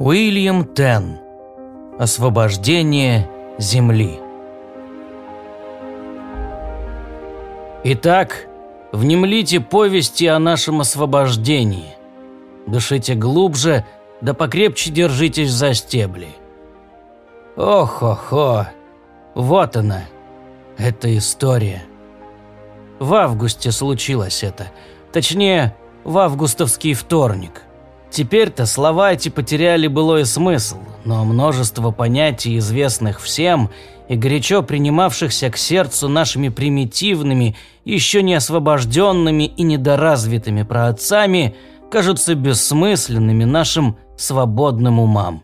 Уильям Тен. Освобождение Земли. Итак, внемлите повести о нашем освобождении. Дышите глубже, да покрепче держитесь за стебли. Ох-хо-хо, вот она, эта история. В августе случилось это, точнее, в августовский вторник. Теперь-то слова эти потеряли былой смысл, но множество понятий, известных всем и горячо принимавшихся к сердцу нашими примитивными, еще не освобожденными и недоразвитыми праотцами, кажутся бессмысленными нашим свободным умам.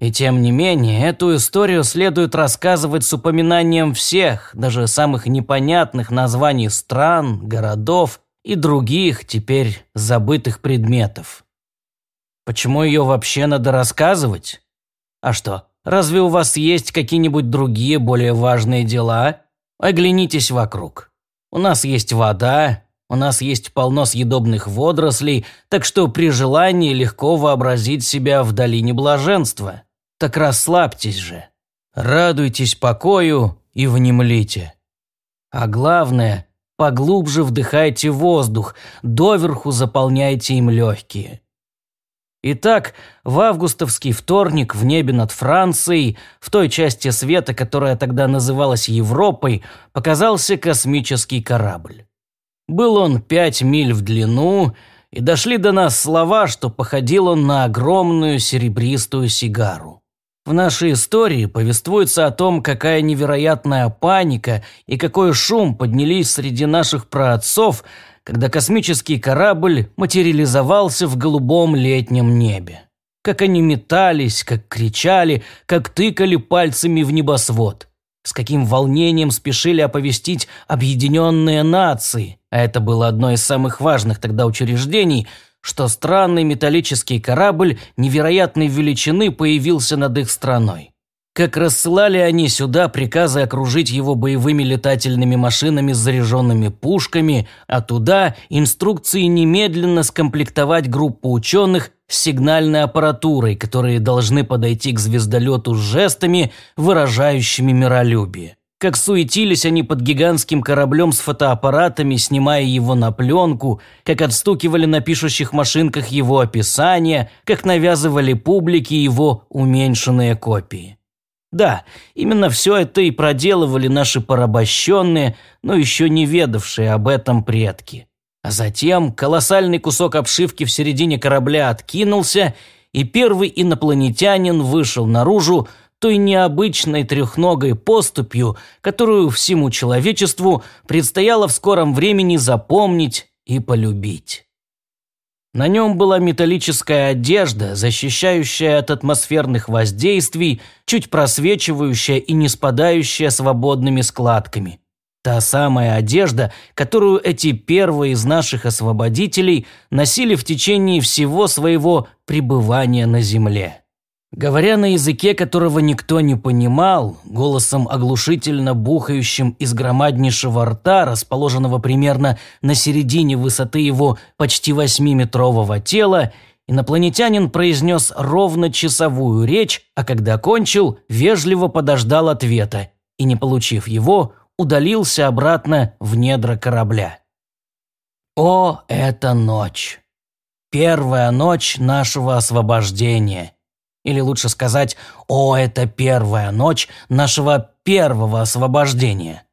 И тем не менее, эту историю следует рассказывать с упоминанием всех, даже самых непонятных названий стран, городов и других теперь забытых предметов. Почему ее вообще надо рассказывать? А что, разве у вас есть какие-нибудь другие более важные дела? Оглянитесь вокруг. У нас есть вода, у нас есть полно съедобных водорослей, так что при желании легко вообразить себя в долине блаженства. Так расслабьтесь же. Радуйтесь покою и внемлите. А главное, поглубже вдыхайте воздух, доверху заполняйте им легкие. Итак, в августовский вторник в небе над Францией, в той части света, которая тогда называлась Европой, показался космический корабль. Был он пять миль в длину, и дошли до нас слова, что походил он на огромную серебристую сигару. В нашей истории повествуется о том, какая невероятная паника и какой шум поднялись среди наших праотцов – когда космический корабль материализовался в голубом летнем небе. Как они метались, как кричали, как тыкали пальцами в небосвод. С каким волнением спешили оповестить объединенные нации, а это было одно из самых важных тогда учреждений, что странный металлический корабль невероятной величины появился над их страной. Как рассылали они сюда приказы окружить его боевыми летательными машинами с заряженными пушками, а туда инструкции немедленно скомплектовать группу ученых с сигнальной аппаратурой, которые должны подойти к звездолету с жестами, выражающими миролюбие. Как суетились они под гигантским кораблем с фотоаппаратами, снимая его на пленку, как отстукивали на пишущих машинках его описания, как навязывали публике его уменьшенные копии. Да, именно все это и проделывали наши порабощенные, но еще не ведавшие об этом предки. А затем колоссальный кусок обшивки в середине корабля откинулся, и первый инопланетянин вышел наружу той необычной трехногой поступью, которую всему человечеству предстояло в скором времени запомнить и полюбить. На нем была металлическая одежда, защищающая от атмосферных воздействий, чуть просвечивающая и не спадающая свободными складками. Та самая одежда, которую эти первые из наших освободителей носили в течение всего своего пребывания на Земле. Говоря на языке, которого никто не понимал, голосом оглушительно бухающим из громаднейшего рта, расположенного примерно на середине высоты его почти восьмиметрового тела, инопланетянин произнес ровно часовую речь, а когда кончил, вежливо подождал ответа и, не получив его, удалился обратно в недра корабля. О, это ночь! Первая ночь нашего освобождения – или лучше сказать, о, это первая ночь нашего первого освобождения.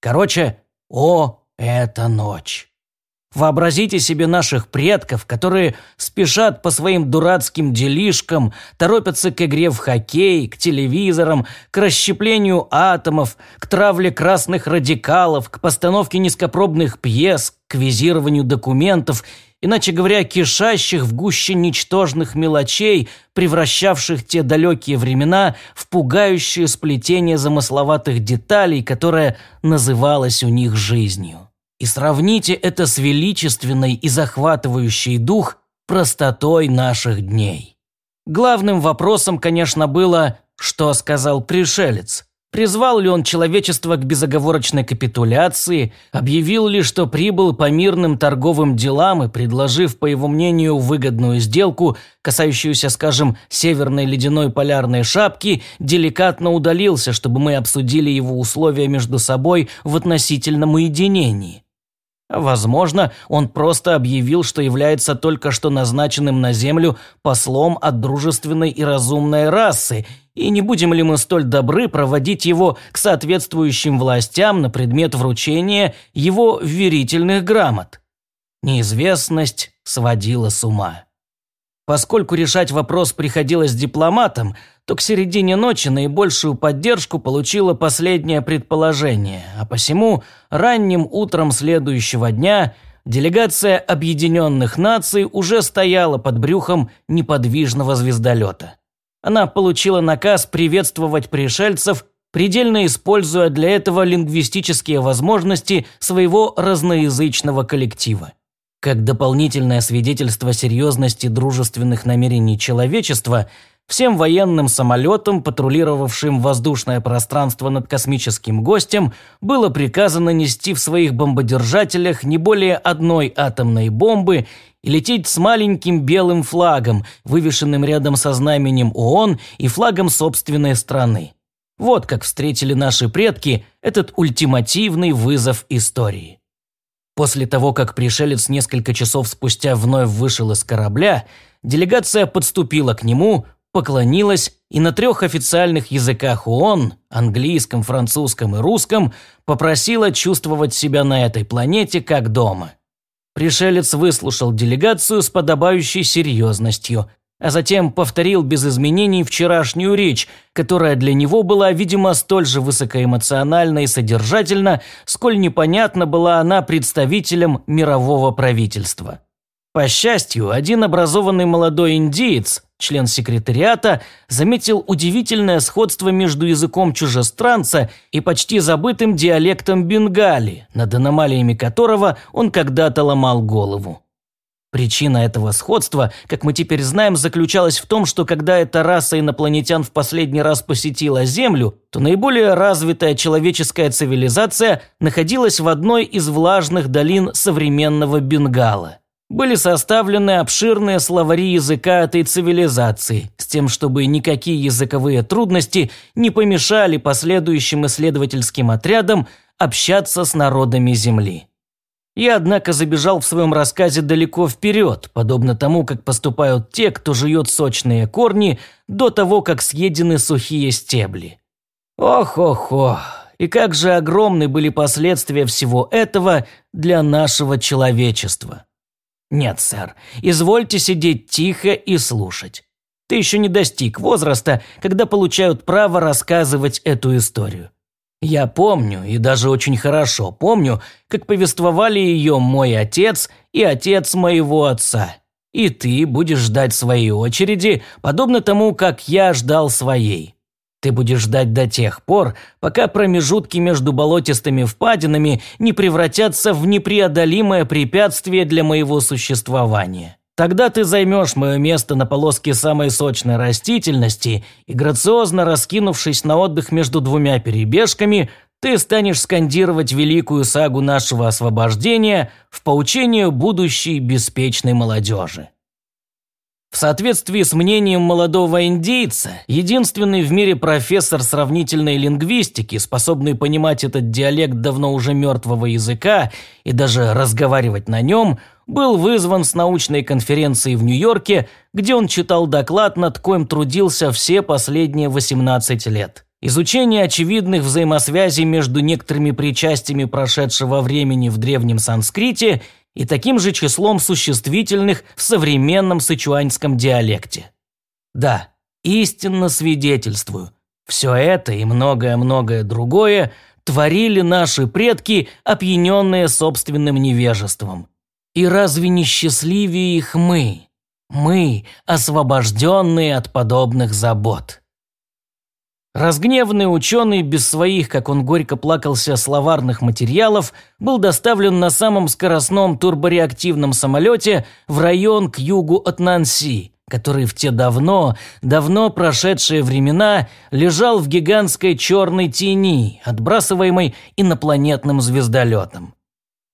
Короче, о, это ночь. Вообразите себе наших предков, которые спешат по своим дурацким делишкам, торопятся к игре в хоккей, к телевизорам, к расщеплению атомов, к травле красных радикалов, к постановке низкопробных пьес, к визированию документов иначе говоря, кишащих в гуще ничтожных мелочей, превращавших те далекие времена в пугающее сплетение замысловатых деталей, которое называлось у них жизнью. И сравните это с величественной и захватывающей дух простотой наших дней. Главным вопросом, конечно, было, что сказал пришелец. Призвал ли он человечество к безоговорочной капитуляции, объявил ли, что прибыл по мирным торговым делам и, предложив, по его мнению, выгодную сделку, касающуюся, скажем, северной ледяной полярной шапки, деликатно удалился, чтобы мы обсудили его условия между собой в относительном уединении. Возможно, он просто объявил, что является только что назначенным на Землю послом от дружественной и разумной расы, и не будем ли мы столь добры проводить его к соответствующим властям на предмет вручения его верительных грамот? Неизвестность сводила с ума. Поскольку решать вопрос приходилось дипломатам, то к середине ночи наибольшую поддержку получило последнее предположение, а посему ранним утром следующего дня делегация Объединенных Наций уже стояла под брюхом неподвижного звездолета. Она получила наказ приветствовать пришельцев, предельно используя для этого лингвистические возможности своего разноязычного коллектива. Как дополнительное свидетельство серьезности дружественных намерений человечества, всем военным самолетам, патрулировавшим воздушное пространство над космическим гостем, было приказано нести в своих бомбодержателях не более одной атомной бомбы и лететь с маленьким белым флагом, вывешенным рядом со знаменем ООН и флагом собственной страны. Вот как встретили наши предки этот ультимативный вызов истории. После того, как пришелец несколько часов спустя вновь вышел из корабля, делегация подступила к нему, поклонилась и на трех официальных языках ООН – английском, французском и русском – попросила чувствовать себя на этой планете как дома. Пришелец выслушал делегацию с подобающей серьезностью, а затем повторил без изменений вчерашнюю речь, которая для него была, видимо, столь же высокоэмоциональна и содержательна, сколь непонятна была она представителям мирового правительства. По счастью, один образованный молодой индиец, член секретариата, заметил удивительное сходство между языком чужестранца и почти забытым диалектом бенгали, над аномалиями которого он когда-то ломал голову. Причина этого сходства, как мы теперь знаем, заключалась в том, что когда эта раса инопланетян в последний раз посетила Землю, то наиболее развитая человеческая цивилизация находилась в одной из влажных долин современного Бенгала. Были составлены обширные словари языка этой цивилизации, с тем, чтобы никакие языковые трудности не помешали последующим исследовательским отрядам общаться с народами Земли. Я, однако, забежал в своем рассказе далеко вперед, подобно тому, как поступают те, кто жует сочные корни до того, как съедены сухие стебли. Ох-ох-ох, и как же огромны были последствия всего этого для нашего человечества. Нет, сэр, извольте сидеть тихо и слушать. Ты еще не достиг возраста, когда получают право рассказывать эту историю. Я помню, и даже очень хорошо помню, как повествовали ее мой отец и отец моего отца. И ты будешь ждать своей очереди, подобно тому, как я ждал своей. Ты будешь ждать до тех пор, пока промежутки между болотистыми впадинами не превратятся в непреодолимое препятствие для моего существования. Тогда ты займешь мое место на полоске самой сочной растительности и, грациозно раскинувшись на отдых между двумя перебежками, ты станешь скандировать великую сагу нашего освобождения в поучение будущей беспечной молодежи. В соответствии с мнением молодого индейца, единственный в мире профессор сравнительной лингвистики, способный понимать этот диалект давно уже мертвого языка и даже разговаривать на нем – был вызван с научной конференции в Нью-Йорке, где он читал доклад, над коим трудился все последние 18 лет. Изучение очевидных взаимосвязей между некоторыми причастиями прошедшего времени в древнем санскрите и таким же числом существительных в современном сычуаньском диалекте. Да, истинно свидетельствую, все это и многое-многое другое творили наши предки, опьяненные собственным невежеством. И разве не счастливее их мы? Мы, освобожденные от подобных забот. Разгневанный ученый, без своих, как он горько плакался, словарных материалов, был доставлен на самом скоростном турбореактивном самолете в район к югу от Нанси, который в те давно, давно прошедшие времена лежал в гигантской черной тени, отбрасываемой инопланетным звездолетом.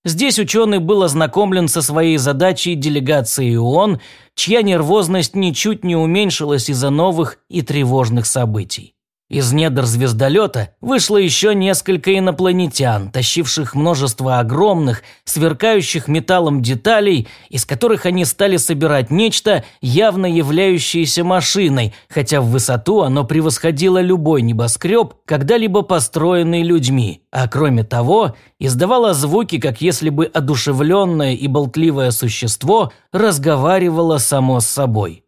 Здесь ученый был ознакомлен со своей задачей делегации ООН, чья нервозность ничуть не уменьшилась из-за новых и тревожных событий. Из недр звездолета вышло еще несколько инопланетян, тащивших множество огромных, сверкающих металлом деталей, из которых они стали собирать нечто, явно являющееся машиной, хотя в высоту оно превосходило любой небоскреб, когда-либо построенный людьми, а кроме того, издавало звуки, как если бы одушевленное и болтливое существо разговаривало само с собой.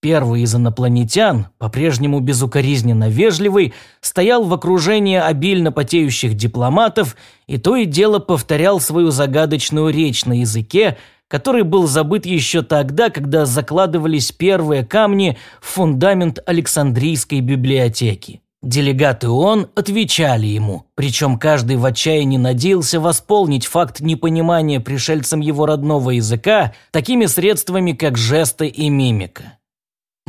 Первый из инопланетян, по-прежнему безукоризненно вежливый, стоял в окружении обильно потеющих дипломатов и то и дело повторял свою загадочную речь на языке, который был забыт еще тогда, когда закладывались первые камни в фундамент Александрийской библиотеки. Делегаты ООН отвечали ему, причем каждый в отчаянии надеялся восполнить факт непонимания пришельцам его родного языка такими средствами, как жесты и мимика.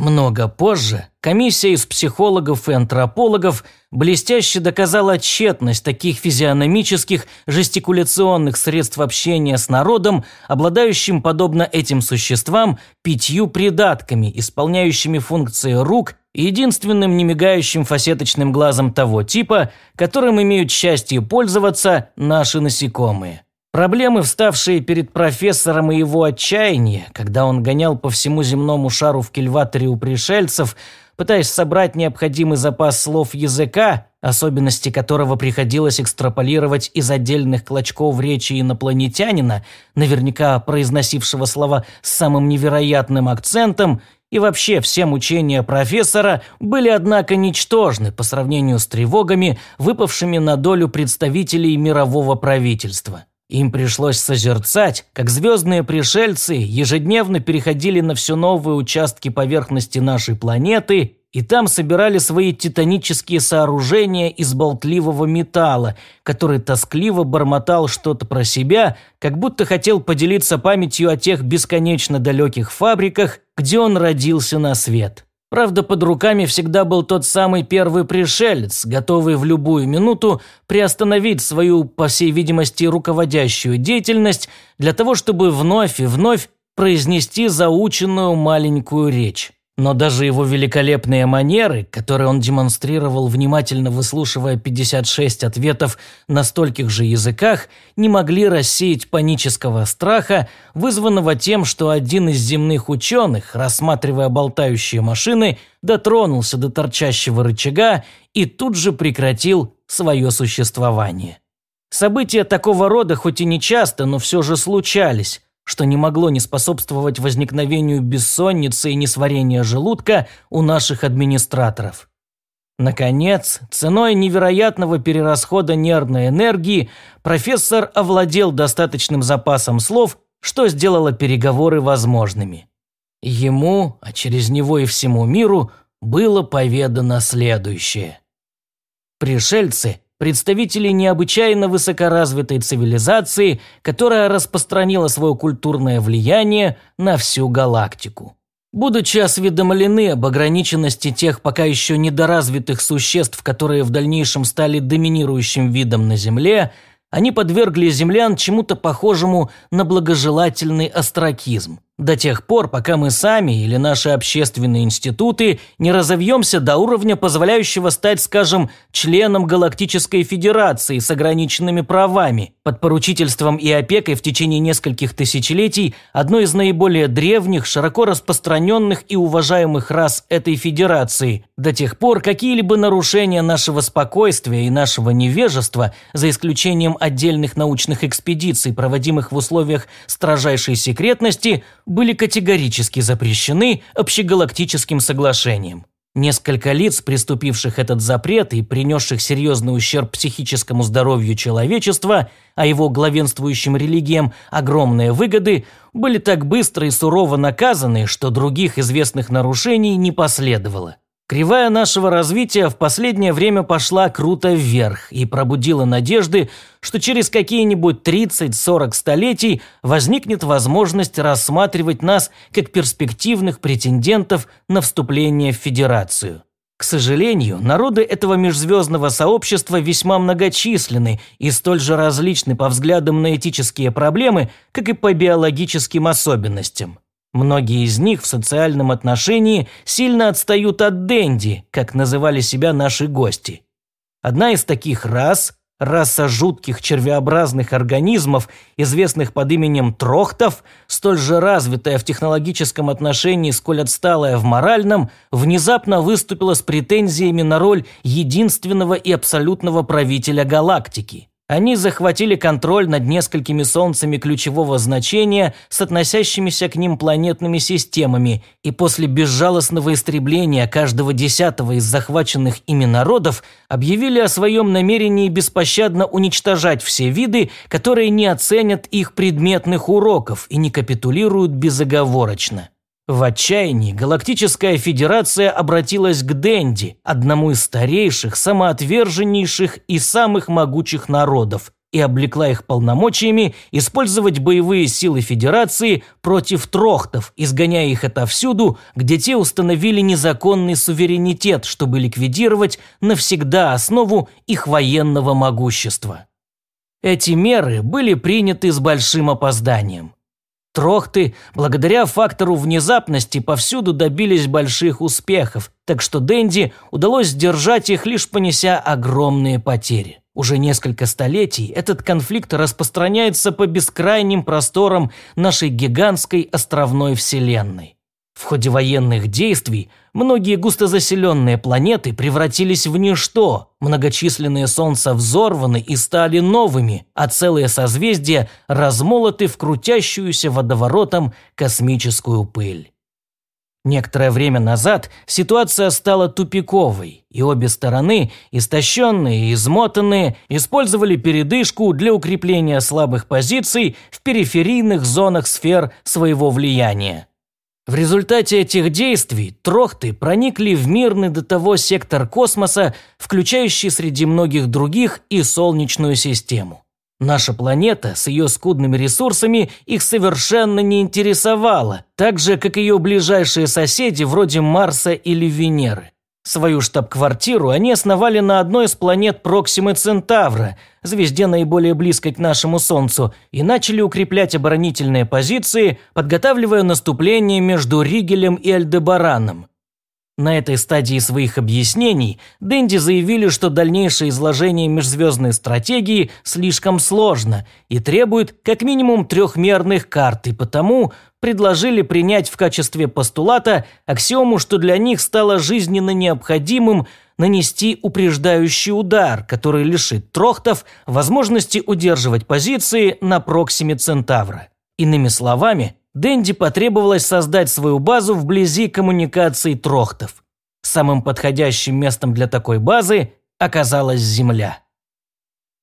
Много позже комиссия из психологов и антропологов блестяще доказала тщетность таких физиономических жестикуляционных средств общения с народом, обладающим, подобно этим существам, пятью придатками, исполняющими функции рук и единственным немигающим фасеточным глазом того типа, которым имеют счастье пользоваться наши насекомые. Проблемы, вставшие перед профессором и его отчаяние, когда он гонял по всему земному шару в кильваторе у пришельцев, пытаясь собрать необходимый запас слов языка, особенности которого приходилось экстраполировать из отдельных клочков речи инопланетянина, наверняка произносившего слова с самым невероятным акцентом, и вообще все мучения профессора были, однако, ничтожны по сравнению с тревогами, выпавшими на долю представителей мирового правительства. Им пришлось созерцать, как звездные пришельцы ежедневно переходили на все новые участки поверхности нашей планеты и там собирали свои титанические сооружения из болтливого металла, который тоскливо бормотал что-то про себя, как будто хотел поделиться памятью о тех бесконечно далеких фабриках, где он родился на свет. Правда, под руками всегда был тот самый первый пришелец, готовый в любую минуту приостановить свою, по всей видимости, руководящую деятельность для того, чтобы вновь и вновь произнести заученную маленькую речь. Но даже его великолепные манеры, которые он демонстрировал, внимательно выслушивая 56 ответов на стольких же языках, не могли рассеять панического страха, вызванного тем, что один из земных ученых, рассматривая болтающие машины, дотронулся до торчащего рычага и тут же прекратил свое существование. События такого рода хоть и не часто, но все же случались, что не могло не способствовать возникновению бессонницы и несварения желудка у наших администраторов. Наконец, ценой невероятного перерасхода нервной энергии, профессор овладел достаточным запасом слов, что сделало переговоры возможными. Ему, а через него и всему миру, было поведано следующее. Пришельцы представители необычайно высокоразвитой цивилизации, которая распространила свое культурное влияние на всю галактику. Будучи осведомлены об ограниченности тех пока еще недоразвитых существ, которые в дальнейшем стали доминирующим видом на Земле, они подвергли землян чему-то похожему на благожелательный остракизм до тех пор, пока мы сами или наши общественные институты не разовьемся до уровня, позволяющего стать, скажем, членом Галактической Федерации с ограниченными правами, под поручительством и опекой в течение нескольких тысячелетий одной из наиболее древних, широко распространенных и уважаемых рас этой Федерации, до тех пор какие-либо нарушения нашего спокойствия и нашего невежества, за исключением отдельных научных экспедиций, проводимых в условиях строжайшей секретности, были категорически запрещены общегалактическим соглашением. Несколько лиц, приступивших этот запрет и принесших серьезный ущерб психическому здоровью человечества, а его главенствующим религиям огромные выгоды, были так быстро и сурово наказаны, что других известных нарушений не последовало. Кривая нашего развития в последнее время пошла круто вверх и пробудила надежды, что через какие-нибудь 30-40 столетий возникнет возможность рассматривать нас как перспективных претендентов на вступление в Федерацию. К сожалению, народы этого межзвездного сообщества весьма многочисленны и столь же различны по взглядам на этические проблемы, как и по биологическим особенностям. Многие из них в социальном отношении сильно отстают от Дэнди, как называли себя наши гости. Одна из таких рас – раса жутких червеобразных организмов, известных под именем трохтов, столь же развитая в технологическом отношении, сколь отсталая в моральном, внезапно выступила с претензиями на роль единственного и абсолютного правителя галактики. Они захватили контроль над несколькими солнцами ключевого значения с относящимися к ним планетными системами, и после безжалостного истребления каждого десятого из захваченных ими народов объявили о своем намерении беспощадно уничтожать все виды, которые не оценят их предметных уроков и не капитулируют безоговорочно. В отчаянии Галактическая Федерация обратилась к Денди, одному из старейших, самоотверженнейших и самых могучих народов, и облекла их полномочиями использовать боевые силы Федерации против трохтов, изгоняя их отовсюду, где те установили незаконный суверенитет, чтобы ликвидировать навсегда основу их военного могущества. Эти меры были приняты с большим опозданием. Трохты, благодаря фактору внезапности, повсюду добились больших успехов, так что Дэнди удалось сдержать их, лишь понеся огромные потери. Уже несколько столетий этот конфликт распространяется по бескрайним просторам нашей гигантской островной вселенной. В ходе военных действий многие густозаселенные планеты превратились в ничто, многочисленные солнца взорваны и стали новыми, а целые созвездия размолоты в крутящуюся водоворотом космическую пыль. Некоторое время назад ситуация стала тупиковой, и обе стороны, истощенные и измотанные, использовали передышку для укрепления слабых позиций в периферийных зонах сфер своего влияния. В результате этих действий трохты проникли в мирный до того сектор космоса, включающий среди многих других и Солнечную систему. Наша планета с ее скудными ресурсами их совершенно не интересовала, так же, как ее ближайшие соседи вроде Марса или Венеры. Свою штаб-квартиру они основали на одной из планет Проксимы Центавра, звезде наиболее близкой к нашему Солнцу, и начали укреплять оборонительные позиции, подготавливая наступление между Ригелем и Альдебараном. На этой стадии своих объяснений Дэнди заявили, что дальнейшее изложение межзвездной стратегии слишком сложно и требует как минимум трехмерных карт, и потому предложили принять в качестве постулата аксиому, что для них стало жизненно необходимым нанести упреждающий удар, который лишит трохтов возможности удерживать позиции на Проксиме Центавра. Иными словами, Дэнди потребовалось создать свою базу вблизи коммуникаций трохтов. Самым подходящим местом для такой базы оказалась Земля.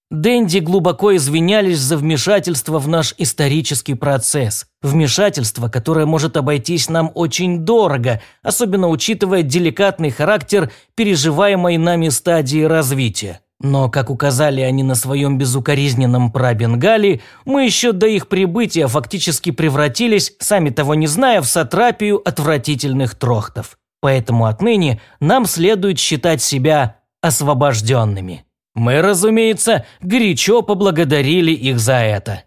Дэнди глубоко извинялись за вмешательство в наш исторический процесс. Вмешательство, которое может обойтись нам очень дорого, особенно учитывая деликатный характер переживаемой нами стадии развития. Но, как указали они на своем безукоризненном прабенгале, мы еще до их прибытия фактически превратились, сами того не зная, в сатрапию отвратительных трохтов. Поэтому отныне нам следует считать себя освобожденными. Мы, разумеется, горячо поблагодарили их за это.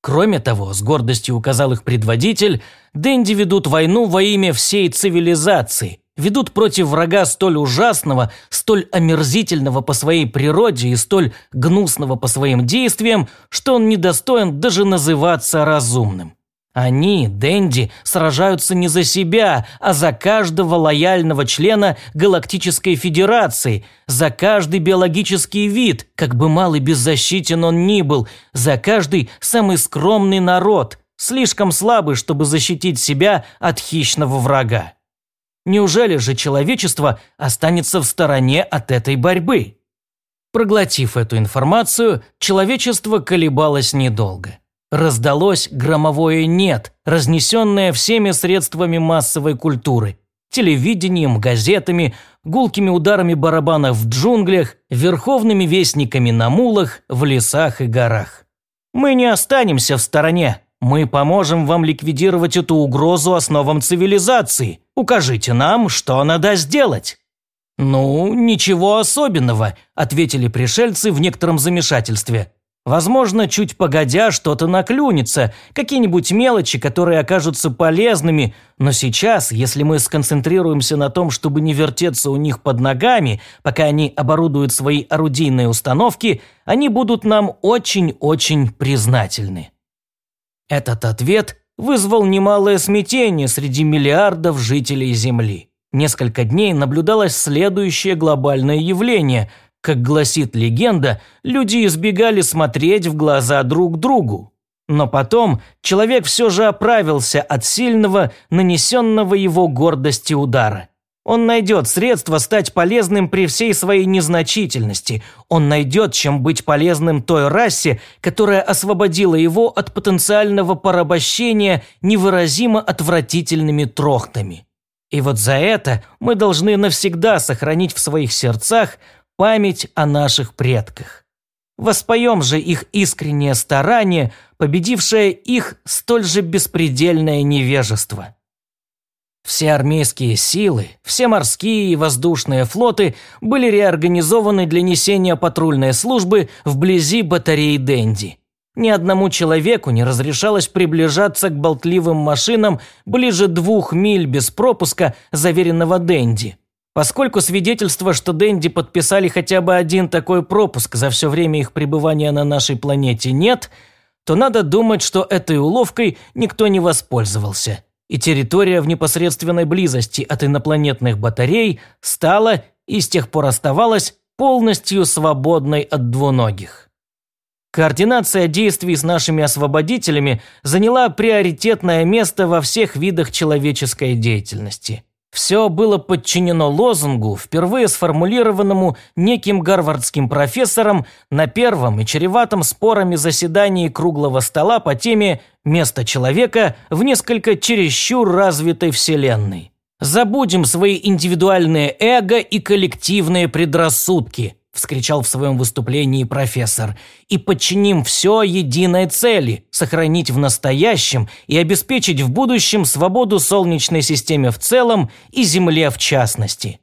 Кроме того, с гордостью указал их предводитель, Дэнди ведут войну во имя всей цивилизации, ведут против врага столь ужасного, столь омерзительного по своей природе и столь гнусного по своим действиям, что он недостоин даже называться разумным. Они, Дэнди, сражаются не за себя, а за каждого лояльного члена Галактической Федерации, за каждый биологический вид, как бы мал и беззащитен он ни был, за каждый самый скромный народ, слишком слабый, чтобы защитить себя от хищного врага. Неужели же человечество останется в стороне от этой борьбы? Проглотив эту информацию, человечество колебалось недолго. Раздалось громовое «нет», разнесенное всеми средствами массовой культуры. телевидением, газетами, гулкими ударами барабанов в джунглях, верховными вестниками на мулах, в лесах и горах. Мы не останемся в стороне. Мы поможем вам ликвидировать эту угрозу основам цивилизации. Укажите нам, что надо сделать». «Ну, ничего особенного», – ответили пришельцы в некотором замешательстве. Возможно, чуть погодя что-то наклюнется, какие-нибудь мелочи, которые окажутся полезными, но сейчас, если мы сконцентрируемся на том, чтобы не вертеться у них под ногами, пока они оборудуют свои орудийные установки, они будут нам очень-очень признательны. Этот ответ вызвал немалое смятение среди миллиардов жителей Земли. Несколько дней наблюдалось следующее глобальное явление – как гласит легенда, люди избегали смотреть в глаза друг другу. Но потом человек все же оправился от сильного, нанесенного его гордости удара. Он найдет средства стать полезным при всей своей незначительности. Он найдет, чем быть полезным той расе, которая освободила его от потенциального порабощения невыразимо отвратительными трохтами. И вот за это мы должны навсегда сохранить в своих сердцах память о наших предках. Воспоем же их искреннее старание, победившее их столь же беспредельное невежество. Все армейские силы, все морские и воздушные флоты были реорганизованы для несения патрульной службы вблизи батареи Дэнди. Ни одному человеку не разрешалось приближаться к болтливым машинам ближе двух миль без пропуска, заверенного Дэнди. Поскольку свидетельства, что Дэнди подписали хотя бы один такой пропуск за все время их пребывания на нашей планете нет, то надо думать, что этой уловкой никто не воспользовался. И территория в непосредственной близости от инопланетных батарей стала и с тех пор оставалась полностью свободной от двуногих. Координация действий с нашими освободителями заняла приоритетное место во всех видах человеческой деятельности – все было подчинено лозунгу, впервые сформулированному неким гарвардским профессором на первом и чреватом спорами заседании круглого стола по теме «Место человека в несколько чересчур развитой вселенной». Забудем свои индивидуальные эго и коллективные предрассудки –– вскричал в своем выступлении профессор, – «и подчиним все единой цели – сохранить в настоящем и обеспечить в будущем свободу Солнечной системе в целом и Земле в частности».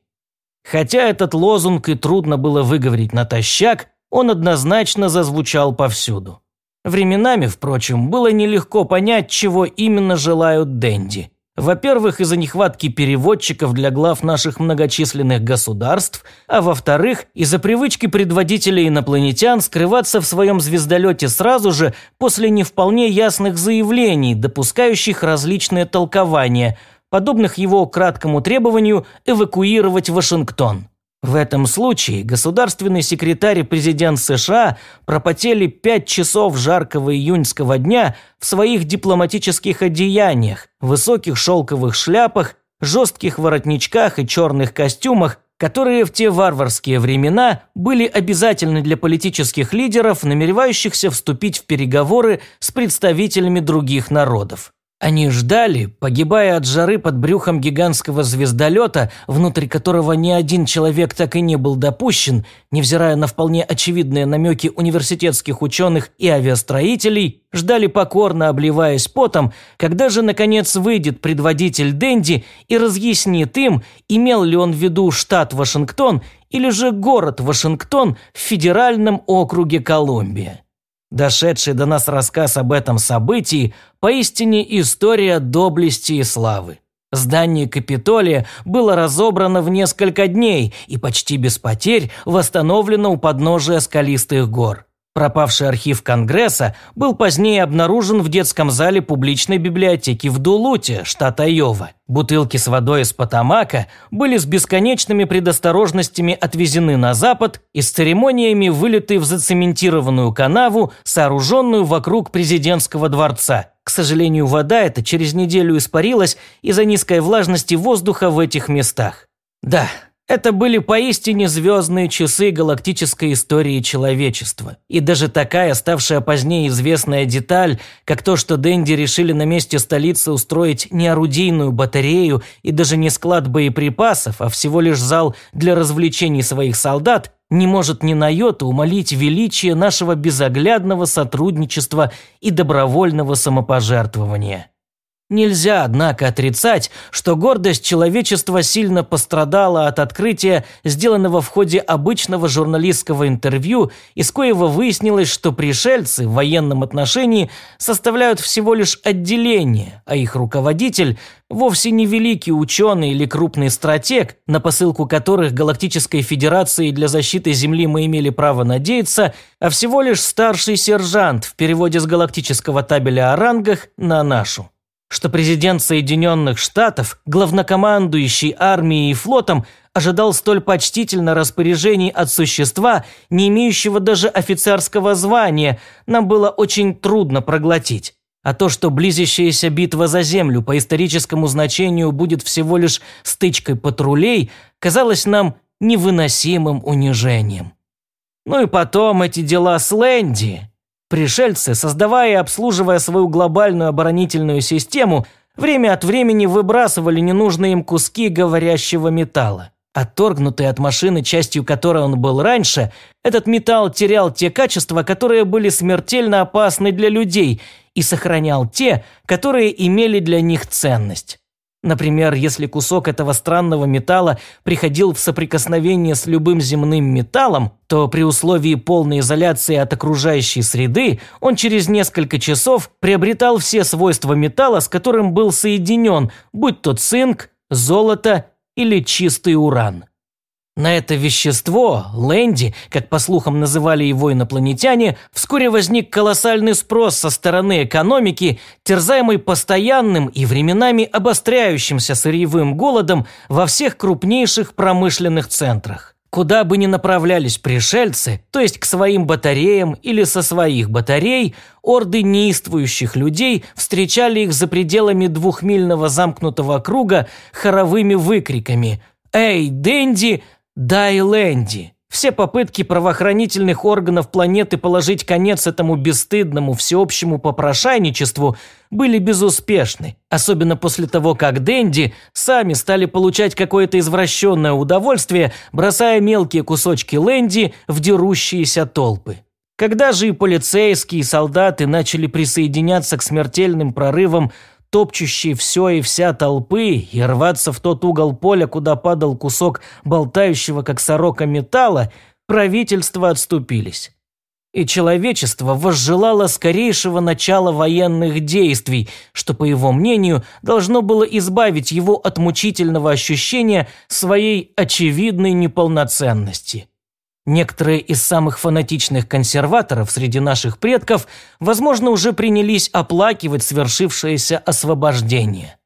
Хотя этот лозунг и трудно было выговорить натощак, он однозначно зазвучал повсюду. Временами, впрочем, было нелегко понять, чего именно желают Дэнди – во-первых, из-за нехватки переводчиков для глав наших многочисленных государств, а во-вторых, из-за привычки предводителей инопланетян скрываться в своем звездолете сразу же после не вполне ясных заявлений, допускающих различные толкования, подобных его краткому требованию эвакуировать Вашингтон. В этом случае государственный секретарь и президент США пропотели пять часов жаркого июньского дня в своих дипломатических одеяниях, высоких шелковых шляпах, жестких воротничках и черных костюмах, которые в те варварские времена были обязательны для политических лидеров, намеревающихся вступить в переговоры с представителями других народов. Они ждали, погибая от жары под брюхом гигантского звездолета, внутрь которого ни один человек так и не был допущен, невзирая на вполне очевидные намеки университетских ученых и авиастроителей, ждали покорно, обливаясь потом, когда же, наконец, выйдет предводитель Дэнди и разъяснит им, имел ли он в виду штат Вашингтон или же город Вашингтон в федеральном округе Колумбия. Дошедший до нас рассказ об этом событии поистине история доблести и славы. Здание Капитолия было разобрано в несколько дней и почти без потерь восстановлено у подножия скалистых гор. Пропавший архив Конгресса был позднее обнаружен в детском зале публичной библиотеки в Дулуте, штат Айова. Бутылки с водой из Потамака были с бесконечными предосторожностями отвезены на запад и с церемониями вылиты в зацементированную канаву, сооруженную вокруг президентского дворца. К сожалению, вода эта через неделю испарилась из-за низкой влажности воздуха в этих местах. Да, Это были поистине звездные часы галактической истории человечества. И даже такая, ставшая позднее известная деталь, как то, что Дэнди решили на месте столицы устроить не орудийную батарею и даже не склад боеприпасов, а всего лишь зал для развлечений своих солдат, не может ни на йоту умолить величие нашего безоглядного сотрудничества и добровольного самопожертвования. Нельзя, однако, отрицать, что гордость человечества сильно пострадала от открытия, сделанного в ходе обычного журналистского интервью, из коего выяснилось, что пришельцы в военном отношении составляют всего лишь отделение, а их руководитель вовсе не великий ученый или крупный стратег, на посылку которых Галактической Федерации для защиты Земли мы имели право надеяться, а всего лишь старший сержант в переводе с галактического табеля о рангах на нашу что президент Соединенных Штатов, главнокомандующий армией и флотом, ожидал столь почтительно распоряжений от существа, не имеющего даже офицерского звания, нам было очень трудно проглотить. А то, что близящаяся битва за землю по историческому значению будет всего лишь стычкой патрулей, казалось нам невыносимым унижением. Ну и потом эти дела с Лэнди, Пришельцы, создавая и обслуживая свою глобальную оборонительную систему, время от времени выбрасывали ненужные им куски говорящего металла. Отторгнутый от машины, частью которой он был раньше, этот металл терял те качества, которые были смертельно опасны для людей, и сохранял те, которые имели для них ценность. Например, если кусок этого странного металла приходил в соприкосновение с любым земным металлом, то при условии полной изоляции от окружающей среды он через несколько часов приобретал все свойства металла, с которым был соединен, будь то цинк, золото или чистый уран. На это вещество, Лэнди, как по слухам называли его инопланетяне, вскоре возник колоссальный спрос со стороны экономики, терзаемый постоянным и временами обостряющимся сырьевым голодом во всех крупнейших промышленных центрах. Куда бы ни направлялись пришельцы, то есть к своим батареям или со своих батарей, орды неистующих людей встречали их за пределами двухмильного замкнутого круга хоровыми выкриками «Эй, Дэнди, Дай Лэнди. Все попытки правоохранительных органов планеты положить конец этому бесстыдному всеобщему попрошайничеству были безуспешны, особенно после того, как Дэнди сами стали получать какое-то извращенное удовольствие, бросая мелкие кусочки Лэнди в дерущиеся толпы. Когда же и полицейские, и солдаты начали присоединяться к смертельным прорывам топчущей все и вся толпы и рваться в тот угол поля, куда падал кусок болтающего, как сорока металла, правительства отступились. И человечество возжелало скорейшего начала военных действий, что, по его мнению, должно было избавить его от мучительного ощущения своей очевидной неполноценности. Некоторые из самых фанатичных консерваторов среди наших предков, возможно, уже принялись оплакивать свершившееся освобождение.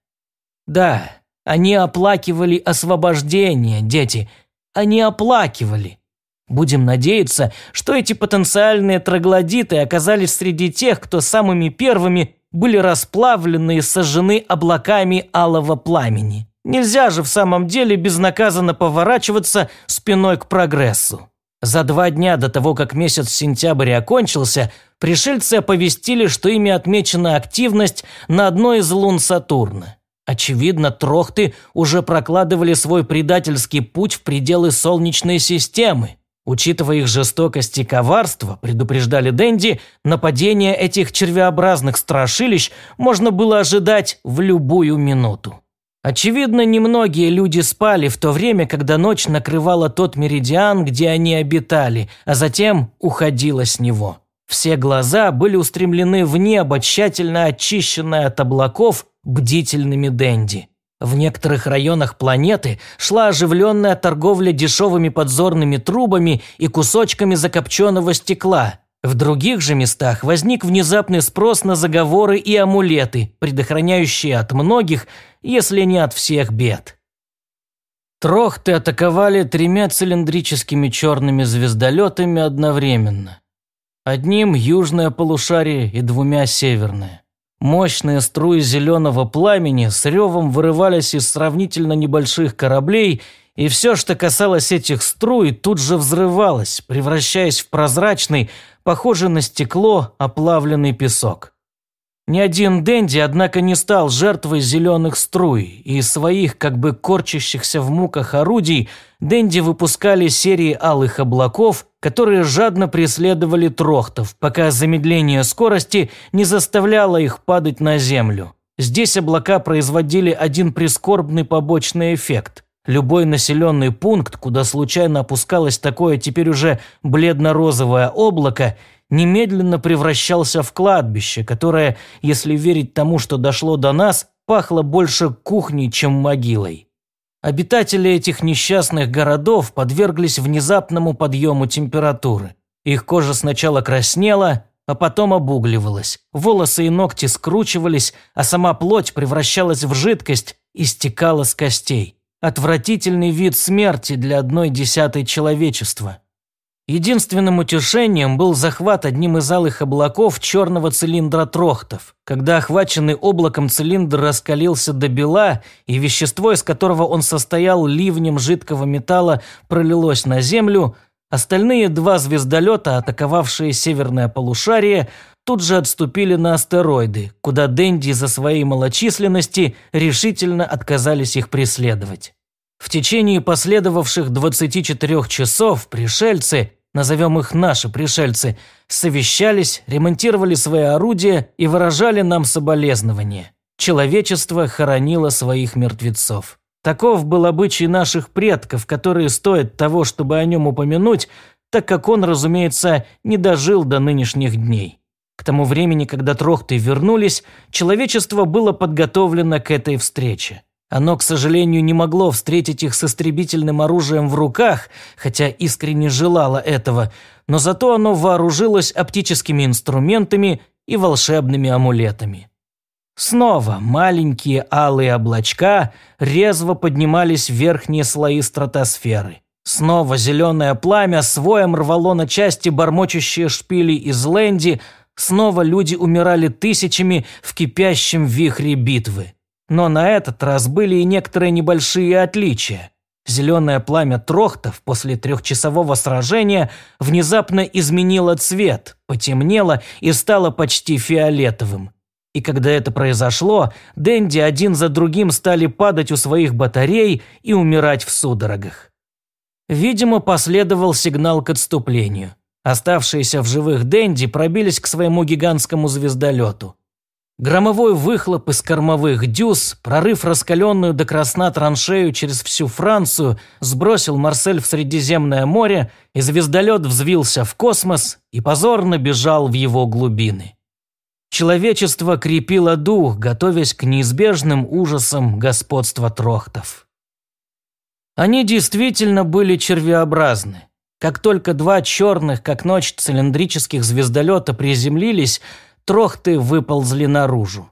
Да, они оплакивали освобождение, дети. Они оплакивали. Будем надеяться, что эти потенциальные троглодиты оказались среди тех, кто самыми первыми были расплавлены и сожжены облаками алого пламени. Нельзя же в самом деле безнаказанно поворачиваться спиной к прогрессу. За два дня до того, как месяц сентябрь окончился, пришельцы оповестили, что ими отмечена активность на одной из лун Сатурна. Очевидно, трохты уже прокладывали свой предательский путь в пределы Солнечной системы. Учитывая их жестокость и коварство, предупреждали Дэнди, нападение этих червеобразных страшилищ можно было ожидать в любую минуту. Очевидно, немногие люди спали в то время, когда ночь накрывала тот меридиан, где они обитали, а затем уходила с него. Все глаза были устремлены в небо, тщательно очищенное от облаков бдительными Дэнди. В некоторых районах планеты шла оживленная торговля дешевыми подзорными трубами и кусочками закопченного стекла – в других же местах возник внезапный спрос на заговоры и амулеты, предохраняющие от многих, если не от всех бед. Трохты атаковали тремя цилиндрическими черными звездолетами одновременно. Одним южное полушарие и двумя северное. Мощные струи зеленого пламени с ревом вырывались из сравнительно небольших кораблей и все, что касалось этих струй, тут же взрывалось, превращаясь в прозрачный, похожий на стекло, оплавленный песок. Ни один Дэнди, однако, не стал жертвой зеленых струй, и своих, как бы корчащихся в муках орудий, Дэнди выпускали серии алых облаков, которые жадно преследовали трохтов, пока замедление скорости не заставляло их падать на землю. Здесь облака производили один прискорбный побочный эффект. Любой населенный пункт, куда случайно опускалось такое теперь уже бледно-розовое облако, немедленно превращался в кладбище, которое, если верить тому, что дошло до нас, пахло больше кухней, чем могилой. Обитатели этих несчастных городов подверглись внезапному подъему температуры. Их кожа сначала краснела, а потом обугливалась. Волосы и ногти скручивались, а сама плоть превращалась в жидкость и стекала с костей. Отвратительный вид смерти для одной десятой человечества. Единственным утешением был захват одним из алых облаков черного цилиндра трохтов. Когда охваченный облаком цилиндр раскалился до бела, и вещество, из которого он состоял ливнем жидкого металла, пролилось на землю, остальные два звездолета, атаковавшие северное полушарие, тут же отступили на астероиды, куда Дэнди из-за своей малочисленности решительно отказались их преследовать. В течение последовавших 24 часов пришельцы, назовем их наши пришельцы, совещались, ремонтировали свои орудия и выражали нам соболезнования. Человечество хоронило своих мертвецов. Таков был обычай наших предков, которые стоят того, чтобы о нем упомянуть, так как он, разумеется, не дожил до нынешних дней. К тому времени, когда трохты вернулись, человечество было подготовлено к этой встрече. Оно, к сожалению, не могло встретить их с истребительным оружием в руках, хотя искренне желало этого, но зато оно вооружилось оптическими инструментами и волшебными амулетами. Снова маленькие алые облачка резво поднимались в верхние слои стратосферы. Снова зеленое пламя своем рвало на части бормочущие шпили из Лэнди, снова люди умирали тысячами в кипящем вихре битвы. Но на этот раз были и некоторые небольшие отличия. Зеленое пламя трохтов после трехчасового сражения внезапно изменило цвет, потемнело и стало почти фиолетовым. И когда это произошло, Дэнди один за другим стали падать у своих батарей и умирать в судорогах. Видимо, последовал сигнал к отступлению. Оставшиеся в живых Дэнди пробились к своему гигантскому звездолету. Громовой выхлоп из кормовых дюз, прорыв раскаленную до красна траншею через всю Францию, сбросил Марсель в Средиземное море, и звездолет взвился в космос и позорно бежал в его глубины. Человечество крепило дух, готовясь к неизбежным ужасам господства трохтов. Они действительно были червеобразны. Как только два черных, как ночь, цилиндрических звездолета приземлились – трохты выползли наружу.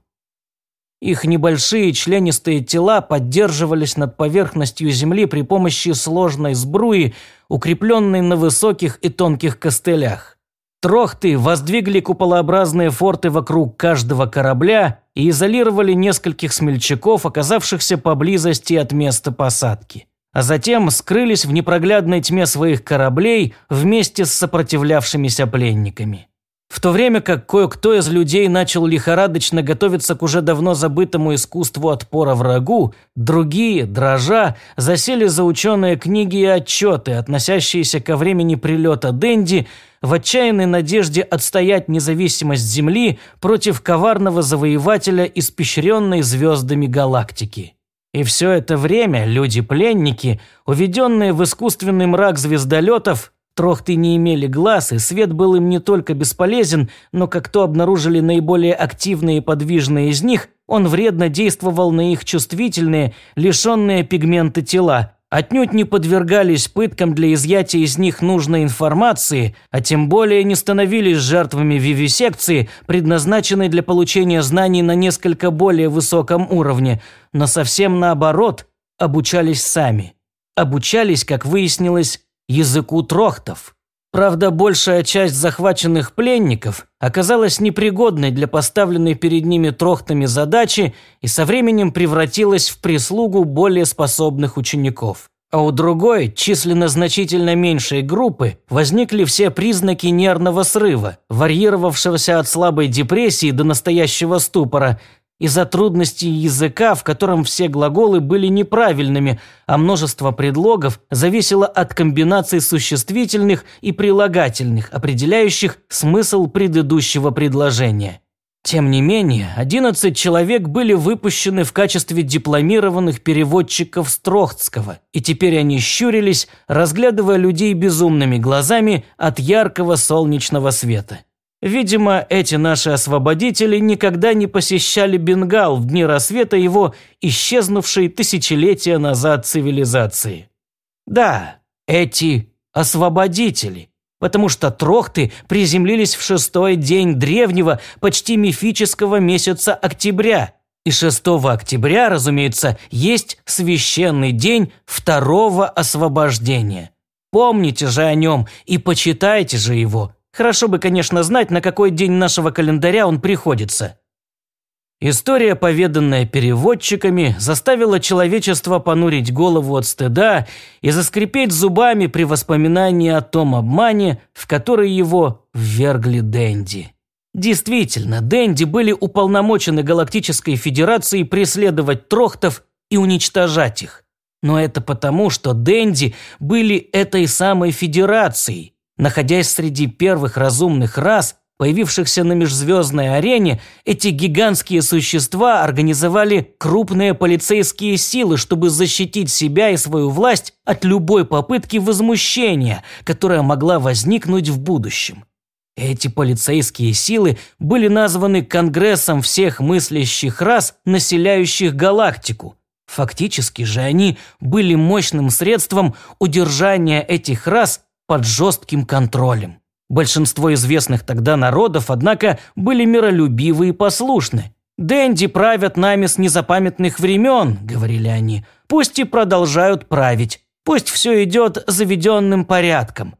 Их небольшие членистые тела поддерживались над поверхностью земли при помощи сложной сбруи, укрепленной на высоких и тонких костылях. Трохты воздвигли куполообразные форты вокруг каждого корабля и изолировали нескольких смельчаков, оказавшихся поблизости от места посадки. А затем скрылись в непроглядной тьме своих кораблей вместе с сопротивлявшимися пленниками. В то время как кое-кто из людей начал лихорадочно готовиться к уже давно забытому искусству отпора врагу, другие, дрожа, засели за ученые книги и отчеты, относящиеся ко времени прилета Дэнди, в отчаянной надежде отстоять независимость Земли против коварного завоевателя, испещренной звездами галактики. И все это время люди-пленники, уведенные в искусственный мрак звездолетов, Трохты не имели глаз, и свет был им не только бесполезен, но, как то обнаружили наиболее активные и подвижные из них, он вредно действовал на их чувствительные, лишенные пигмента тела, отнюдь не подвергались пыткам для изъятия из них нужной информации, а тем более не становились жертвами вивисекции, предназначенной для получения знаний на несколько более высоком уровне, но совсем наоборот, обучались сами. Обучались, как выяснилось, языку трохтов. Правда, большая часть захваченных пленников оказалась непригодной для поставленной перед ними трохтами задачи и со временем превратилась в прислугу более способных учеников. а у другой, численно значительно меньшей группы, возникли все признаки нервного срыва, варьировавшегося от слабой депрессии до настоящего ступора, из-за трудностей языка, в котором все глаголы были неправильными, а множество предлогов зависело от комбинаций существительных и прилагательных, определяющих смысл предыдущего предложения. Тем не менее, 11 человек были выпущены в качестве дипломированных переводчиков Строхтского, и теперь они щурились, разглядывая людей безумными глазами от яркого солнечного света. Видимо, эти наши освободители никогда не посещали Бенгал в дни рассвета его исчезнувшей тысячелетия назад цивилизации. Да, эти освободители, потому что трохты приземлились в шестой день древнего, почти мифического месяца октября. И 6 октября, разумеется, есть священный день второго освобождения. Помните же о нем и почитайте же его – Хорошо бы, конечно, знать, на какой день нашего календаря он приходится. История, поведанная переводчиками, заставила человечество понурить голову от стыда и заскрипеть зубами при воспоминании о том обмане, в который его ввергли Дэнди. Действительно, Дэнди были уполномочены Галактической Федерацией преследовать трохтов и уничтожать их. Но это потому, что Дэнди были этой самой Федерацией, Находясь среди первых разумных рас, появившихся на межзвездной арене, эти гигантские существа организовали крупные полицейские силы, чтобы защитить себя и свою власть от любой попытки возмущения, которая могла возникнуть в будущем. Эти полицейские силы были названы Конгрессом всех мыслящих рас, населяющих галактику. Фактически же они были мощным средством удержания этих рас под жестким контролем. Большинство известных тогда народов, однако, были миролюбивы и послушны. «Дэнди правят нами с незапамятных времен», – говорили они. «Пусть и продолжают править. Пусть все идет заведенным порядком».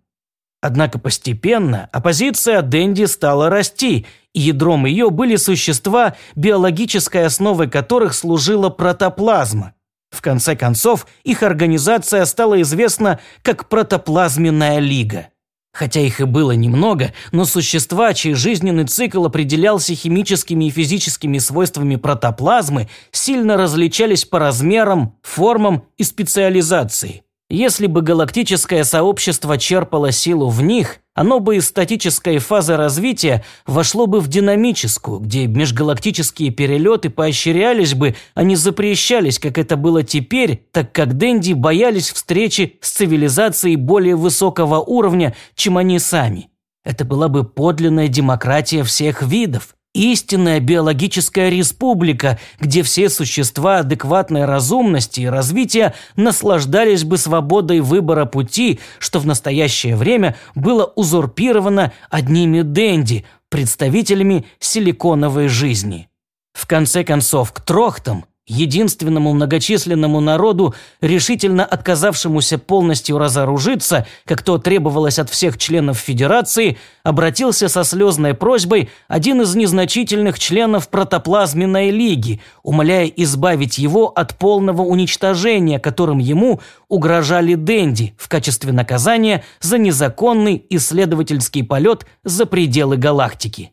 Однако постепенно оппозиция Дэнди стала расти, и ядром ее были существа, биологической основой которых служила протоплазма – в конце концов, их организация стала известна как Протоплазменная лига. Хотя их и было немного, но существа, чей жизненный цикл определялся химическими и физическими свойствами протоплазмы, сильно различались по размерам, формам и специализации. Если бы галактическое сообщество черпало силу в них, оно бы из статической фазы развития вошло бы в динамическую, где межгалактические перелеты поощрялись бы, а не запрещались, как это было теперь, так как Дэнди боялись встречи с цивилизацией более высокого уровня, чем они сами. Это была бы подлинная демократия всех видов. Истинная биологическая республика, где все существа адекватной разумности и развития наслаждались бы свободой выбора пути, что в настоящее время было узурпировано одними денди, представителями силиконовой жизни. В конце концов, к трохтам единственному многочисленному народу, решительно отказавшемуся полностью разоружиться, как то требовалось от всех членов Федерации, обратился со слезной просьбой один из незначительных членов протоплазменной лиги, умоляя избавить его от полного уничтожения, которым ему угрожали Дэнди в качестве наказания за незаконный исследовательский полет за пределы галактики.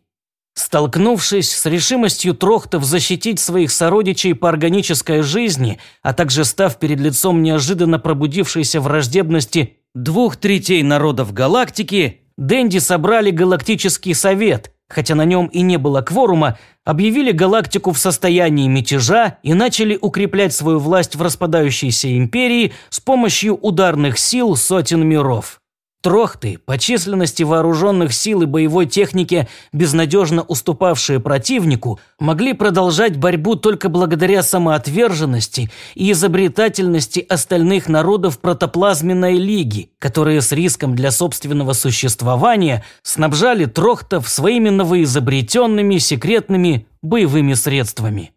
Столкнувшись с решимостью Трохтов защитить своих сородичей по органической жизни, а также став перед лицом неожиданно пробудившейся враждебности двух третей народов галактики, Дэнди собрали Галактический совет, хотя на нем и не было кворума, объявили галактику в состоянии мятежа и начали укреплять свою власть в распадающейся империи с помощью ударных сил сотен миров. Трохты, по численности вооруженных сил и боевой технике, безнадежно уступавшие противнику, могли продолжать борьбу только благодаря самоотверженности и изобретательности остальных народов протоплазменной лиги, которые с риском для собственного существования снабжали трохтов своими новоизобретенными секретными боевыми средствами.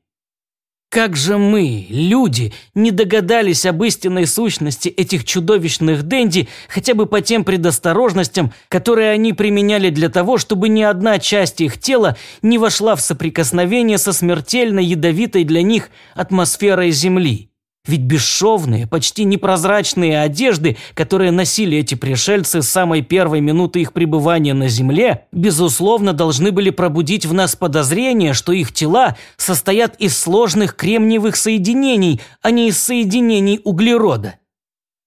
Как же мы, люди, не догадались об истинной сущности этих чудовищных денди хотя бы по тем предосторожностям, которые они применяли для того, чтобы ни одна часть их тела не вошла в соприкосновение со смертельно ядовитой для них атмосферой Земли. Ведь бесшовные, почти непрозрачные одежды, которые носили эти пришельцы с самой первой минуты их пребывания на Земле, безусловно, должны были пробудить в нас подозрение, что их тела состоят из сложных кремниевых соединений, а не из соединений углерода.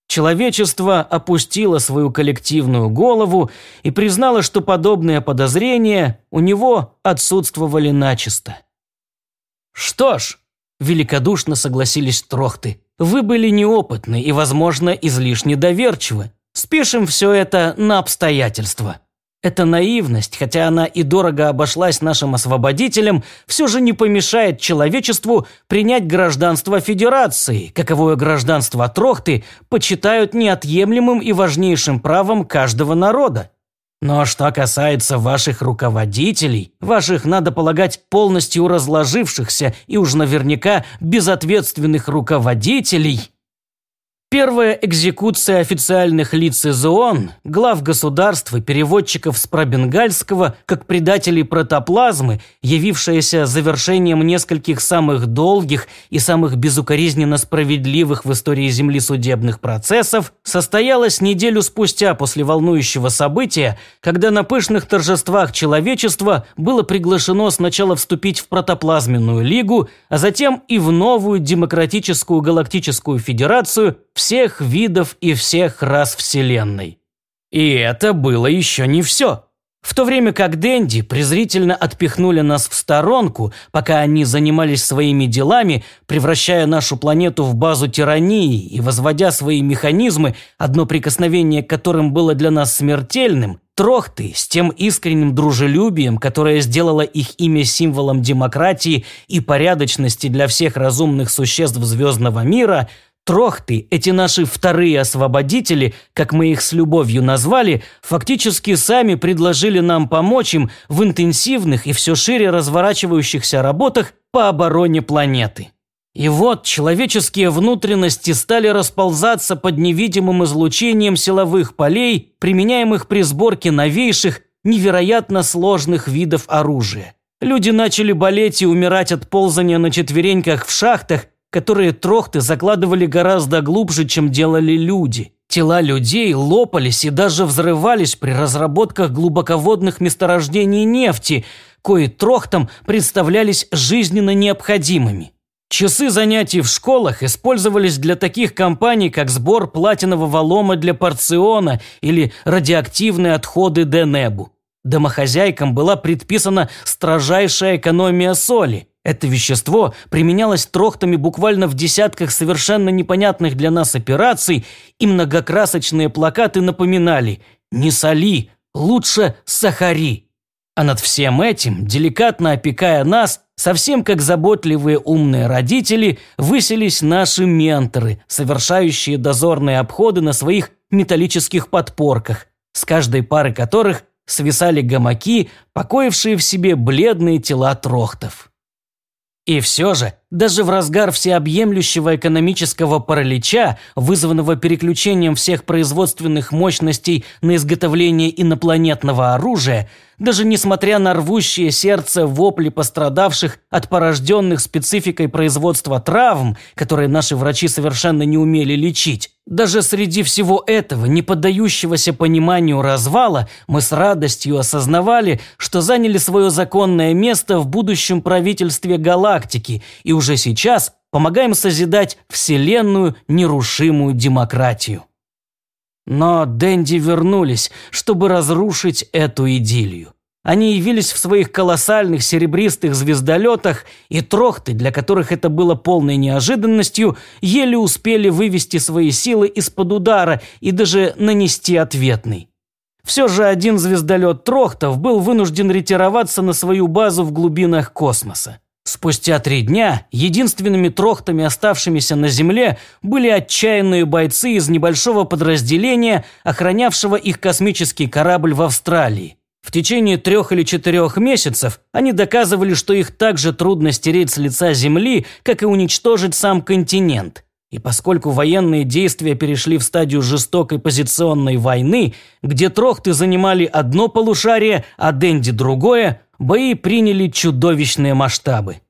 Человечество опустило свою коллективную голову и признало, что подобные подозрения у него отсутствовали начисто. Что ж, Великодушно согласились трохты. Вы были неопытны и, возможно, излишне доверчивы. Спишем все это на обстоятельства. Эта наивность, хотя она и дорого обошлась нашим освободителям, все же не помешает человечеству принять гражданство Федерации, каковое гражданство Трохты почитают неотъемлемым и важнейшим правом каждого народа. Но что касается ваших руководителей, ваших, надо полагать, полностью разложившихся и уж наверняка безответственных руководителей, Первая экзекуция официальных лиц из ООН, глав государств и переводчиков с пробенгальского, как предателей протоплазмы, явившаяся завершением нескольких самых долгих и самых безукоризненно справедливых в истории Земли судебных процессов, состоялась неделю спустя после волнующего события, когда на пышных торжествах человечества было приглашено сначала вступить в протоплазменную лигу, а затем и в новую демократическую галактическую федерацию – всех видов и всех рас Вселенной. И это было еще не все. В то время как Дэнди презрительно отпихнули нас в сторонку, пока они занимались своими делами, превращая нашу планету в базу тирании и возводя свои механизмы, одно прикосновение к которым было для нас смертельным, Трохты с тем искренним дружелюбием, которое сделало их имя символом демократии и порядочности для всех разумных существ звездного мира, Трохты, эти наши вторые освободители, как мы их с любовью назвали, фактически сами предложили нам помочь им в интенсивных и все шире разворачивающихся работах по обороне планеты. И вот человеческие внутренности стали расползаться под невидимым излучением силовых полей, применяемых при сборке новейших, невероятно сложных видов оружия. Люди начали болеть и умирать от ползания на четвереньках в шахтах, которые трохты закладывали гораздо глубже, чем делали люди. Тела людей лопались и даже взрывались при разработках глубоководных месторождений нефти, кои трохтам представлялись жизненно необходимыми. Часы занятий в школах использовались для таких компаний, как сбор платинового лома для порциона или радиоактивные отходы Денебу. Домохозяйкам была предписана строжайшая экономия соли – это вещество применялось трохтами буквально в десятках совершенно непонятных для нас операций, и многокрасочные плакаты напоминали «Не соли, лучше сахари». А над всем этим, деликатно опекая нас, совсем как заботливые умные родители, выселись наши менторы, совершающие дозорные обходы на своих металлических подпорках, с каждой пары которых свисали гамаки, покоившие в себе бледные тела трохтов. И все же, даже в разгар всеобъемлющего экономического паралича, вызванного переключением всех производственных мощностей на изготовление инопланетного оружия, даже несмотря на рвущее сердце вопли пострадавших от порожденных спецификой производства травм, которые наши врачи совершенно не умели лечить, даже среди всего этого, не поддающегося пониманию развала, мы с радостью осознавали, что заняли свое законное место в будущем правительстве галактики и уже сейчас помогаем созидать вселенную нерушимую демократию. Но Дэнди вернулись, чтобы разрушить эту идиллию. Они явились в своих колоссальных серебристых звездолетах, и трохты, для которых это было полной неожиданностью, еле успели вывести свои силы из-под удара и даже нанести ответный. Все же один звездолет Трохтов был вынужден ретироваться на свою базу в глубинах космоса. Спустя три дня единственными трохтами, оставшимися на Земле, были отчаянные бойцы из небольшого подразделения, охранявшего их космический корабль в Австралии. В течение трех или четырех месяцев они доказывали, что их так же трудно стереть с лица Земли, как и уничтожить сам континент. И поскольку военные действия перешли в стадию жестокой позиционной войны, где трохты занимали одно полушарие, а Дэнди другое, бои приняли чудовищные масштабы.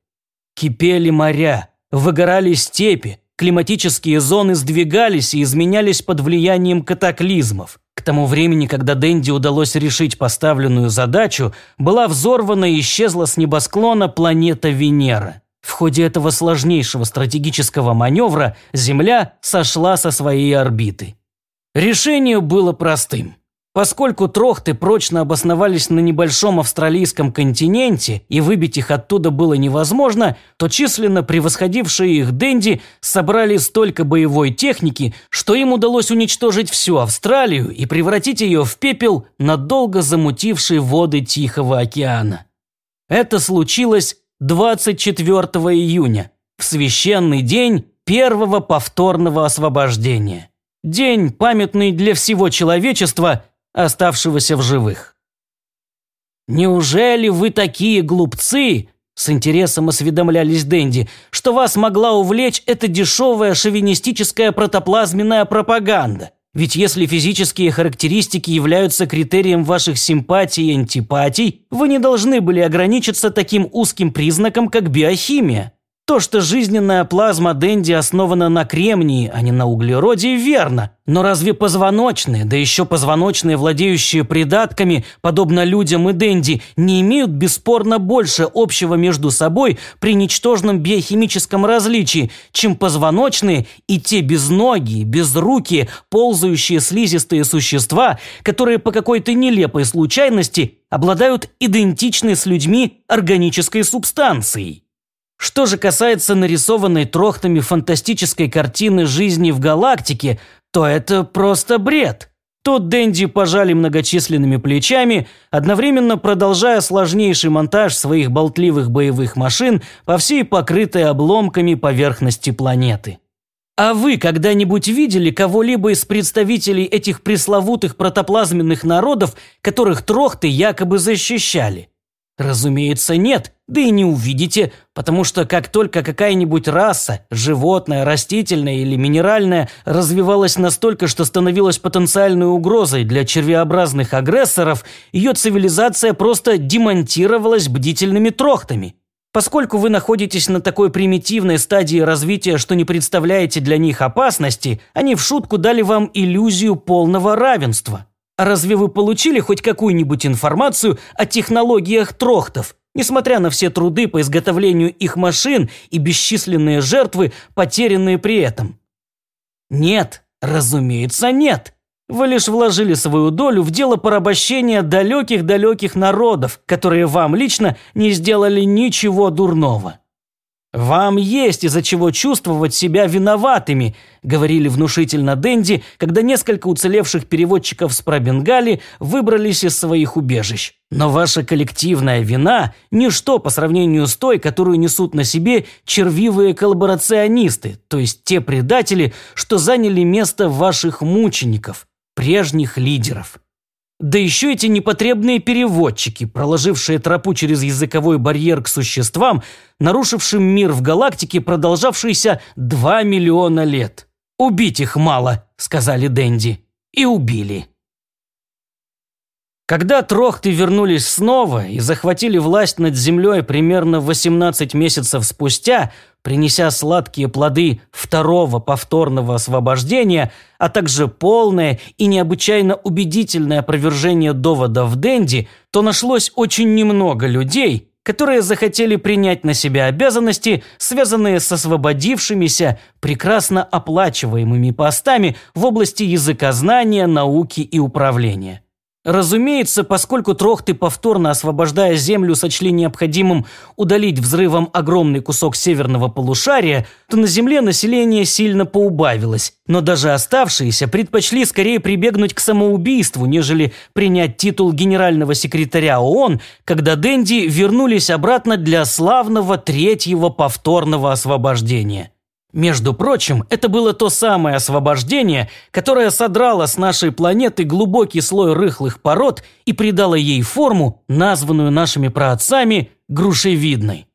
Кипели моря, выгорали степи, климатические зоны сдвигались и изменялись под влиянием катаклизмов. К тому времени, когда Дэнди удалось решить поставленную задачу, была взорвана и исчезла с небосклона планета Венера. В ходе этого сложнейшего стратегического маневра Земля сошла со своей орбиты. Решение было простым. Поскольку трохты прочно обосновались на небольшом австралийском континенте и выбить их оттуда было невозможно, то численно превосходившие их Дэнди собрали столько боевой техники, что им удалось уничтожить всю Австралию и превратить ее в пепел, надолго замутивший воды Тихого океана. Это случилось 24 июня, в священный день первого повторного освобождения. День, памятный для всего человечества – оставшегося в живых. «Неужели вы такие глупцы?» – с интересом осведомлялись Дэнди, что вас могла увлечь эта дешевая шовинистическая протоплазменная пропаганда. Ведь если физические характеристики являются критерием ваших симпатий и антипатий, вы не должны были ограничиться таким узким признаком, как биохимия. То, что жизненная плазма Дэнди основана на кремнии, а не на углероде, верно. Но разве позвоночные, да еще позвоночные, владеющие придатками, подобно людям и Дэнди, не имеют бесспорно больше общего между собой при ничтожном биохимическом различии, чем позвоночные и те безногие, безрукие, ползающие слизистые существа, которые по какой-то нелепой случайности обладают идентичной с людьми органической субстанцией? Что же касается нарисованной трохтами фантастической картины жизни в галактике, то это просто бред. Тут Дэнди пожали многочисленными плечами, одновременно продолжая сложнейший монтаж своих болтливых боевых машин по всей покрытой обломками поверхности планеты. А вы когда-нибудь видели кого-либо из представителей этих пресловутых протоплазменных народов, которых трохты якобы защищали? Разумеется, нет, да и не увидите, потому что как только какая-нибудь раса, животное, растительное или минеральное, развивалась настолько, что становилась потенциальной угрозой для червеобразных агрессоров, ее цивилизация просто демонтировалась бдительными трохтами. Поскольку вы находитесь на такой примитивной стадии развития, что не представляете для них опасности, они в шутку дали вам иллюзию полного равенства. Разве вы получили хоть какую-нибудь информацию о технологиях трохтов, несмотря на все труды по изготовлению их машин и бесчисленные жертвы, потерянные при этом? Нет, разумеется, нет. Вы лишь вложили свою долю в дело порабощения далеких-далеких народов, которые вам лично не сделали ничего дурного. «Вам есть из-за чего чувствовать себя виноватыми», – говорили внушительно Дэнди, когда несколько уцелевших переводчиков с Прабенгали выбрались из своих убежищ. «Но ваша коллективная вина – ничто по сравнению с той, которую несут на себе червивые коллаборационисты, то есть те предатели, что заняли место ваших мучеников, прежних лидеров». Да еще эти непотребные переводчики, проложившие тропу через языковой барьер к существам, нарушившим мир в галактике, продолжавшийся два миллиона лет. «Убить их мало», — сказали Дэнди. И убили. Когда трохты вернулись снова и захватили власть над землей примерно 18 месяцев спустя, принеся сладкие плоды второго повторного освобождения, а также полное и необычайно убедительное опровержение доводов Дэнди, то нашлось очень немного людей, которые захотели принять на себя обязанности, связанные с освободившимися, прекрасно оплачиваемыми постами в области языкознания, науки и управления. Разумеется, поскольку трохты, повторно освобождая Землю, сочли необходимым удалить взрывом огромный кусок северного полушария, то на Земле население сильно поубавилось. Но даже оставшиеся предпочли скорее прибегнуть к самоубийству, нежели принять титул генерального секретаря ООН, когда Дэнди вернулись обратно для славного третьего повторного освобождения. Между прочим, это было то самое освобождение, которое содрало с нашей планеты глубокий слой рыхлых пород и придало ей форму, названную нашими праотцами грушевидной.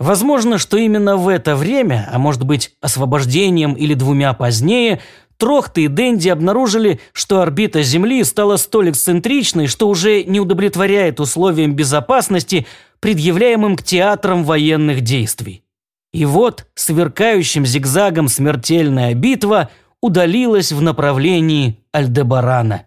Возможно, что именно в это время, а может быть освобождением или двумя позднее, Трохты и Дэнди обнаружили, что орбита Земли стала столь эксцентричной, что уже не удовлетворяет условиям безопасности, предъявляемым к театрам военных действий. И вот сверкающим зигзагом смертельная битва удалилась в направлении Альдебарана.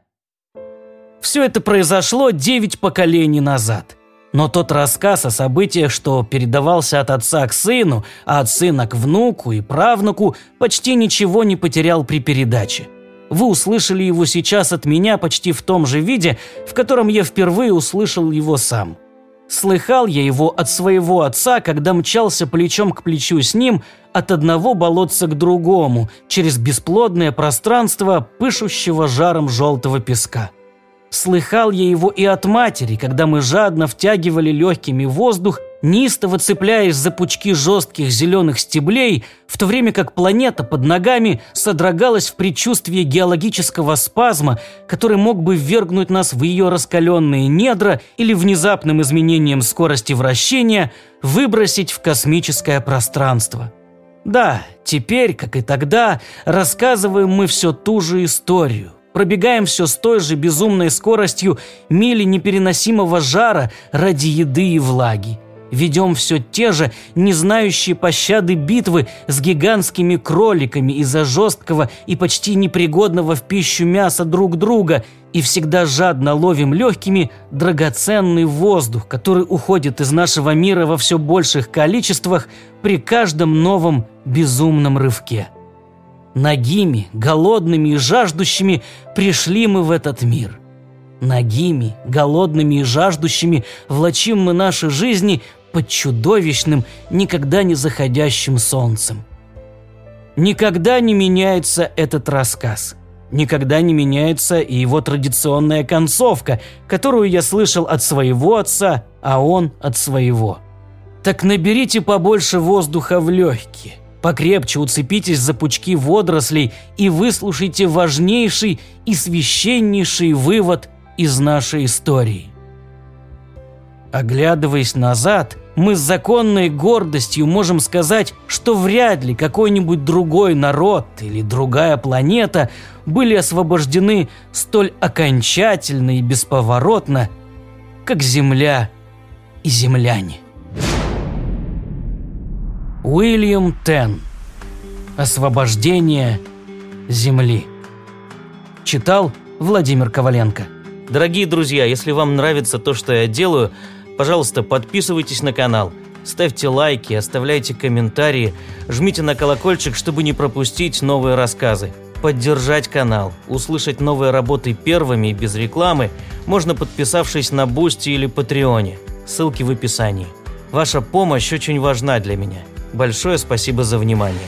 Все это произошло девять поколений назад. Но тот рассказ о событиях, что передавался от отца к сыну, а от сына к внуку и правнуку, почти ничего не потерял при передаче. Вы услышали его сейчас от меня почти в том же виде, в котором я впервые услышал его сам. Слыхал я его от своего отца, когда мчался плечом к плечу с ним от одного болотца к другому, через бесплодное пространство, пышущего жаром желтого песка. Слыхал я его и от матери, когда мы жадно втягивали легкими воздух, неистово цепляясь за пучки жестких зеленых стеблей, в то время как планета под ногами содрогалась в предчувствии геологического спазма, который мог бы ввергнуть нас в ее раскаленные недра или внезапным изменением скорости вращения выбросить в космическое пространство. Да, теперь, как и тогда, рассказываем мы все ту же историю Пробегаем все с той же безумной скоростью мили непереносимого жара ради еды и влаги. Ведем все те же, не знающие пощады битвы с гигантскими кроликами из-за жесткого и почти непригодного в пищу мяса друг друга и всегда жадно ловим легкими драгоценный воздух, который уходит из нашего мира во все больших количествах при каждом новом безумном рывке. Нагими, голодными и жаждущими пришли мы в этот мир. Нагими, голодными и жаждущими влачим мы наши жизни под чудовищным, никогда не заходящим солнцем. Никогда не меняется этот рассказ. Никогда не меняется и его традиционная концовка, которую я слышал от своего отца, а он от своего. Так наберите побольше воздуха в легкие – Покрепче уцепитесь за пучки водорослей и выслушайте важнейший и священнейший вывод из нашей истории. Оглядываясь назад, мы с законной гордостью можем сказать, что вряд ли какой-нибудь другой народ или другая планета были освобождены столь окончательно и бесповоротно, как Земля и земляне. Уильям Тен. Освобождение Земли. Читал Владимир Коваленко. Дорогие друзья, если вам нравится то, что я делаю, пожалуйста, подписывайтесь на канал, ставьте лайки, оставляйте комментарии, жмите на колокольчик, чтобы не пропустить новые рассказы. Поддержать канал, услышать новые работы первыми и без рекламы можно подписавшись на Бусти или Патреоне. Ссылки в описании. Ваша помощь очень важна для меня. Большое спасибо за внимание.